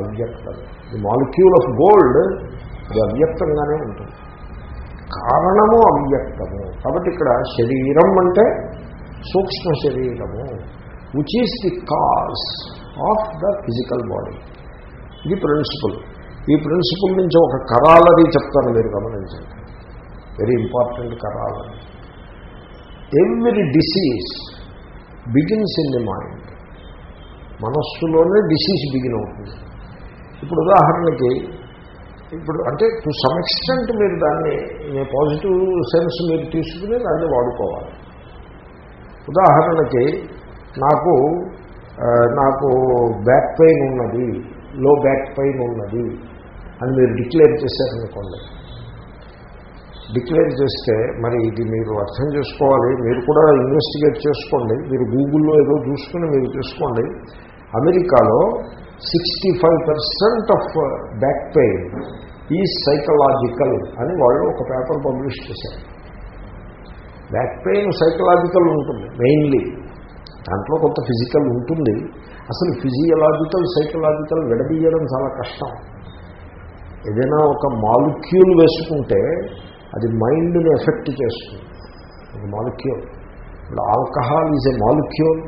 అవ్యక్తం. ది మాలిక్యూల్ ఆఫ్ గోల్డ్ అది అవ్యక్తంగానే ఉంటుంది. కారణము అవ్యక్తము. కాబట్టి ఇక్కడ శరీరం అంటే సూక్ష్మ శరీరము which is the cause of the physical body ఇది ప్రిన్సిపల్ ఈ ప్రిన్సిపల్ నుంచి ఒక కరాలది చెప్తాను మీరు గమనించండి. Very important కరాలని every disease begins in the mind మనస్సులోనే డిసీజ్ బిగిన్ అవుతుంది. ఇప్పుడు ఉదాహరణకి ఇప్పుడు అంటే టు సమ్ ఎక్స్టెంట్ మీరు దాన్ని పాజిటివ్ సెన్స్ మీరు తీసుకుని దాన్ని వాడుకోవాలి. ఉదాహరణకి నాకు నాకు బ్యాక్ పెయిన్ ఉన్నది లో బ్యాక్ పెయిన్ ఉన్నది అని మీరు డిక్లేర్ చేశారనుకోండి. డిక్లేర్ చేస్తే మరి ఇది మీరు అర్థం చేసుకోవాలి. మీరు కూడా ఇన్వెస్టిగేట్ చేసుకోండి. మీరు గూగుల్లో ఏదో చూసుకుని మీరు చూసుకోండి. అమెరికాలో sixty five percent of back pain ఈ సైకలాజికల్ అని వాళ్ళు ఒక పేపర్ పబ్లిష్ చేశారు. బ్యాక్ పెయిన్ సైకలాజికల్ ఉంటుంది మెయిన్లీ. దాంట్లో కొంత ఫిజికల్ ఉంటుంది. అసలు ఫిజియలాజికల్ సైకలాజికల్ విడదీయడం చాలా కష్టం. ఏదైనా ఒక మాలిక్యూల్ వేసుకుంటే అది మైండ్ని ఎఫెక్ట్ చేస్తుంది. ఒక మాలిక్యూల్. ఇప్పుడు ఆల్కహాల్ ఈజ్ ఏ మాలిక్యూల్.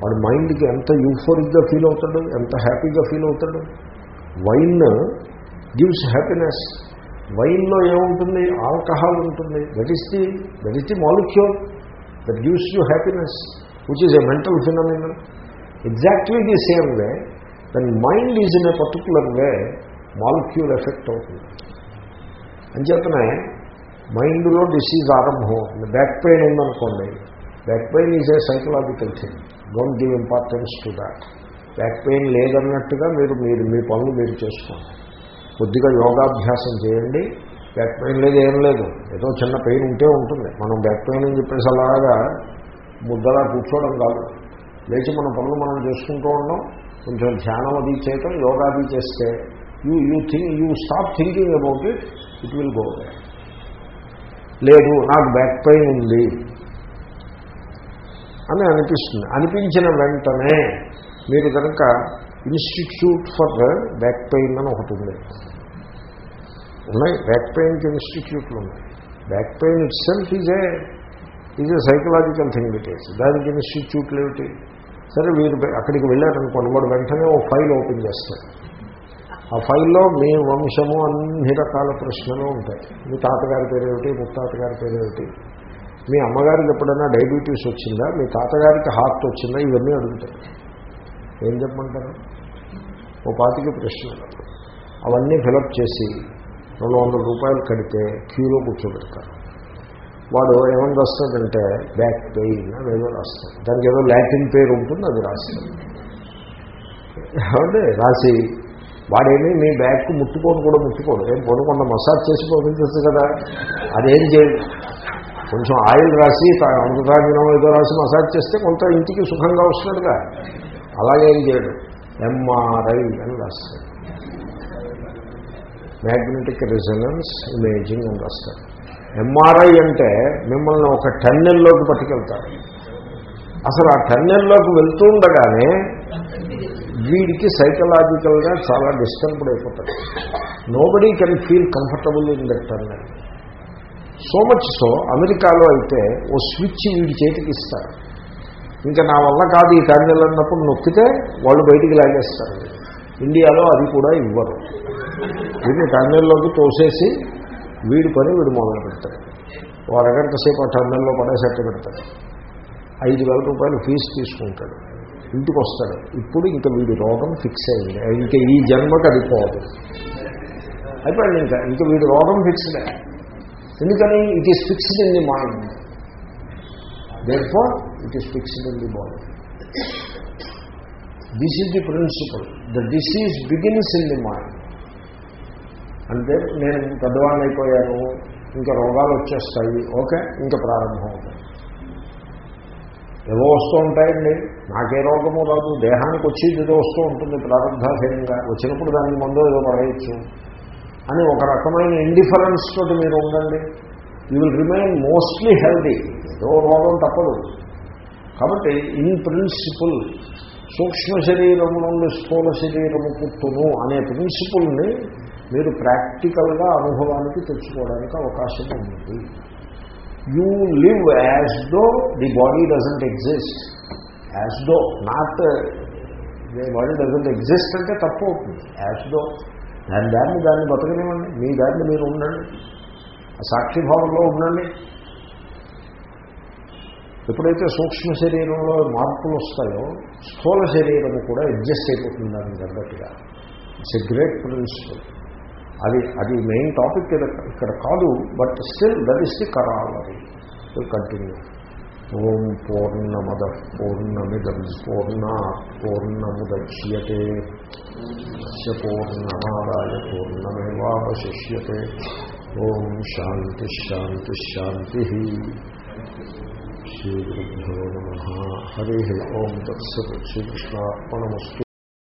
వాడి మైండ్కి ఎంత యూఫోరిక్గా ఫీల్ అవుతాడు ఎంత హ్యాపీగా ఫీల్ అవుతాడు. Wine gives happiness. వైన్లో ఏముంటుంది? ఆల్కహాల్ ఉంటుంది. That is the that is the molecule. That gives you happiness which is a mental phenomenal exactly the same way then mind is in a particular way molecule effect అవుతుంది. అంచేతనే మైండ్లో disease ఆరంభం అవుతుంది. Back pain ఉందనుకోండి back pain is a psychological thing. Don't give importance to that back pain లేదన్నట్టుగా మీరు మీరు మీ పనులు మీరు చేసుకోండి. కొద్దిగా యోగాభ్యాసం చేయండి. బ్యాక్ పెయిన్ లేదు ఏం లేదు. ఏదో చిన్న పెయిన్ ఉంటే ఉంటుంది. మనం బ్యాక్ పెయిన్ అని చెప్పేసి అలాగా ముద్దలా కూర్చోవడం కాదు. లేచి మన పనులు మనం చేసుకుంటూ ఉండడం కొంచెం ధ్యానం అది చేయటం యోగా అది చేస్తే you you think you stop thinking about it it will go లేదు నాకు బ్యాక్ పెయిన్ ఉంది. అని అనిపిస్తుంది. అనిపించిన వెంటనే మీరు కనుక ఇన్స్టిట్యూట్ ఫర్ బ్యాక్ పెయిన్ అని ఒకటి ఉంది. ఉన్నాయి. బ్యాక్ పెయిన్కి ఇన్స్టిట్యూట్లు ఉన్నాయి. Back pain itself is a is a psychological thing it is దానికి ఇన్స్టిట్యూట్లు ఏమిటి? సరే మీరు అక్కడికి వెళ్ళారనుకోండి వాడు వెంటనే ఓ ఫైల్ ఓపెన్ చేస్తారు ఆ ఫైల్లో మీ వంశము అన్ని రకాల ప్రశ్నలు ఉంటాయి. మీ తాతగారి పేరు ముత్తాతగారి పేరు మీ అమ్మగారికి ఎప్పుడైనా డయాబెటీస్ వచ్చిందా? మీ తాతగారికి హార్ట్ వచ్చిందా? ఇవన్నీ అడుగుతాయి. ఏం చెప్పమంటారు? ఓ పాతికి ప్రశ్నలు. అవన్నీ ఫిలప్ చేసి రెండు వందల రూపాయలు కడితే క్యూలో కూర్చోబెడతారు. వాడు ఏమని రాస్తాడంటే బ్యాక్ పెయిన్ అని ఏదో రాస్తాడు. దానికి ఏదో లాటిన్ పేరు ఉంటుంది అది రాస్తాడు. ఏమంటే రాసి వాడేమీ మీ బ్యాగ్కి ముట్టుకోని కూడా ముట్టుకోడు. ఏం పొడకుండా మసాజ్ చేసి పంపించచ్చు కదా అదేం చేయదు కొంచెం ఆయిల్ రాసి అమృతాజనం ఏదో రాసి మసాజ్ చేస్తే కొంత ఇంటికి సుఖంగా వస్తున్నట్టుగా అలాగేం చేయడు. ఎంఆర్ఐ అని రాస్తాడు. మ్యాగ్నెటిక్ రెజనెన్స్ ఇమేజింగ్ అని రాస్తాడు. ఎంఆర్ఐ అంటే మిమ్మల్ని ఒక టన్నెల్లోకి పట్టుకెళ్తారు అసలు ఆ టన్నెల్లోకి వెళ్తుండగానే వీడికి సైకలాజికల్గా చాలా డిస్టర్బ్డ్ అయిపోతాడు. Nobody can feel comfortable in that tunnel so much so అమెరికాలో అయితే ఓ స్విచ్ వీడి చేతికి ఇస్తారు. ఇంకా నా వల్ల కాదు ఈ టన్నెల్ అన్నప్పుడు నొక్కితే వాళ్ళు బయటికి లాగేస్తారు. ఇండియాలో అది కూడా ఇవ్వరు. వీడిని టన్నెల్లోకి తోసేసి వీడి పని వీడు మొదలు పెడతాడు. ఓ అరగంట సేపు ఆ టన్నెల్లో పడేసట్టు పెడతాడు. ఐదు వేల రూపాయలు ఫీజు తీసుకుంటాడు. ఇంటికి వస్తాడు ఇప్పుడు ఇంకా వీడి రోగం ఫిక్స్ అయింది. ఇంకా ఈ జన్మకి అది పోదు. అయిపోయింది ఇంకా. ఇంకా వీడి రోగం ఫిక్స్డ్ ఎందుకని? It is fixed in the mind there it is fixed in the body this is the principle the disease begins in the mind అంటే నేను పెద్దవాడిని అయిపోయాను. ఇంకా రోగాలు వచ్చేస్తాయి. ఓకే ఇంకా ప్రారంభం అవుతాయి ఏవో వస్తూ ఉంటాయండి. నాకే రోగము రాదు. దేహానికి వచ్చేది ఏదో వస్తూ ఉంటుంది. ప్రారంభాధీనంగా వచ్చినప్పుడు దానికి మందో ఏదో పడేయచ్చు. అని ఒక రకమైన ఇండిఫరెన్స్ తోటి మీరు ఉండండి. You will remain mostly healthy ఏదో రోగం తప్పదు. కాబట్టి ఇన్ ప్రిన్సిపుల్ సూక్ష్మ శరీరము నుండి స్థూల శరీరము పుట్టును అనే ప్రిన్సిపుల్ని మీరు ప్రాక్టికల్గా అనుభవానికి తెచ్చుకోవడానికి అవకాశం ఉంది. You live as though the body doesn't exist as though not the body doesn't exist అంటే తప్పు అవుతుంది. యాజ్ దో దాని దాన్ని దాన్ని బతకనివ్వండి. మీ దాన్ని మీరు ఉండండి. ఆ సాక్షిభావంలో ఉండండి. ఎప్పుడైతే సూక్ష్మ శరీరంలో మార్పులు వస్తాయో స్థూల శరీరము కూడా అడ్జస్ట్ అయిపోతుంది దాన్ని తగ్గట్టుగా ఇట్స్ ఎ గ్రేట్ ప్రిన్సిపల్ అది అది మెయిన్ టాపిక్ ఇక్కడ కాదు but still that is the కరాలది continue ఓం పూర్ణమద పూర్ణమిదం పూర్ణ పూర్ణముద్యతే. పూర్ణమాదాయ పూర్ణమేవాశిష్యతే ఓం శాంతి శాంతి శాంతి. శ్రీగురుభ్యో నమ. హరి ఓం తత్సత్. శ్రీకృష్ణార్పణమస్తు.